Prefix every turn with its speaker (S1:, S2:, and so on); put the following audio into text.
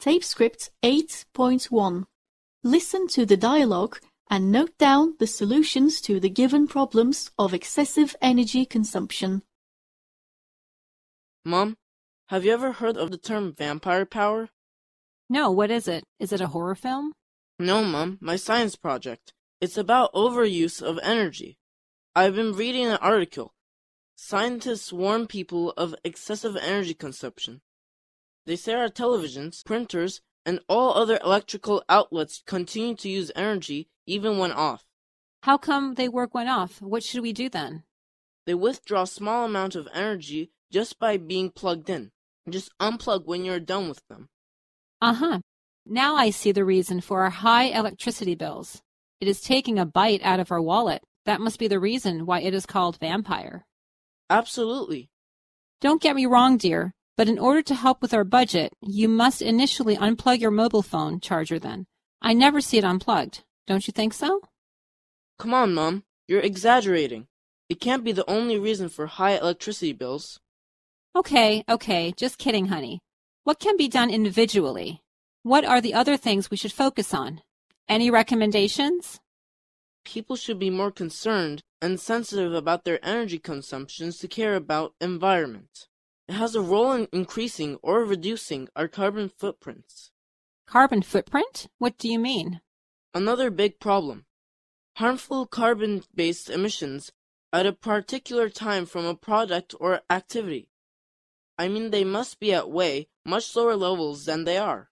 S1: Tape script 8.1. Listen to the dialogue and note down the solutions to the given problems of excessive energy consumption.
S2: Mom, have you ever heard of the term vampire power?
S3: No, what is it? Is it a horror film?
S2: No, Mom, my science project. It's about overuse of energy. I've been reading an article. Scientists warn people of excessive energy consumption. They say our televisions, printers, and all other electrical outlets continue to use energy even when off.
S3: How come they work when off? What should we do then?
S2: They withdraw small amount of energy just by being plugged in. Just unplug when you're done with them.
S3: Uh huh. Now I see the reason for our high electricity bills. It is taking a bite out of our wallet. That must be the reason why it is called vampire.
S2: Absolutely.
S3: Don't get me wrong, dear, but in order to help with our budget, you must initially unplug your mobile phone charger then. I never see it unplugged. Don't you think so?
S2: Come on, Mom. You're exaggerating. It can't be the only reason for high electricity bills.
S3: Okay, okay, just kidding, honey. What can be done individually? What are the other things we should focus on? Any recommendations?
S2: People should be more concerned and sensitive about their energy consumptions to care about environment. It has a role in increasing or reducing our carbon footprints.
S3: Carbon footprint? What do you mean?
S2: Another big problem. Harmful carbon-based emissions at a particular time from a product or activity. I mean they must be at way much lower levels than they are.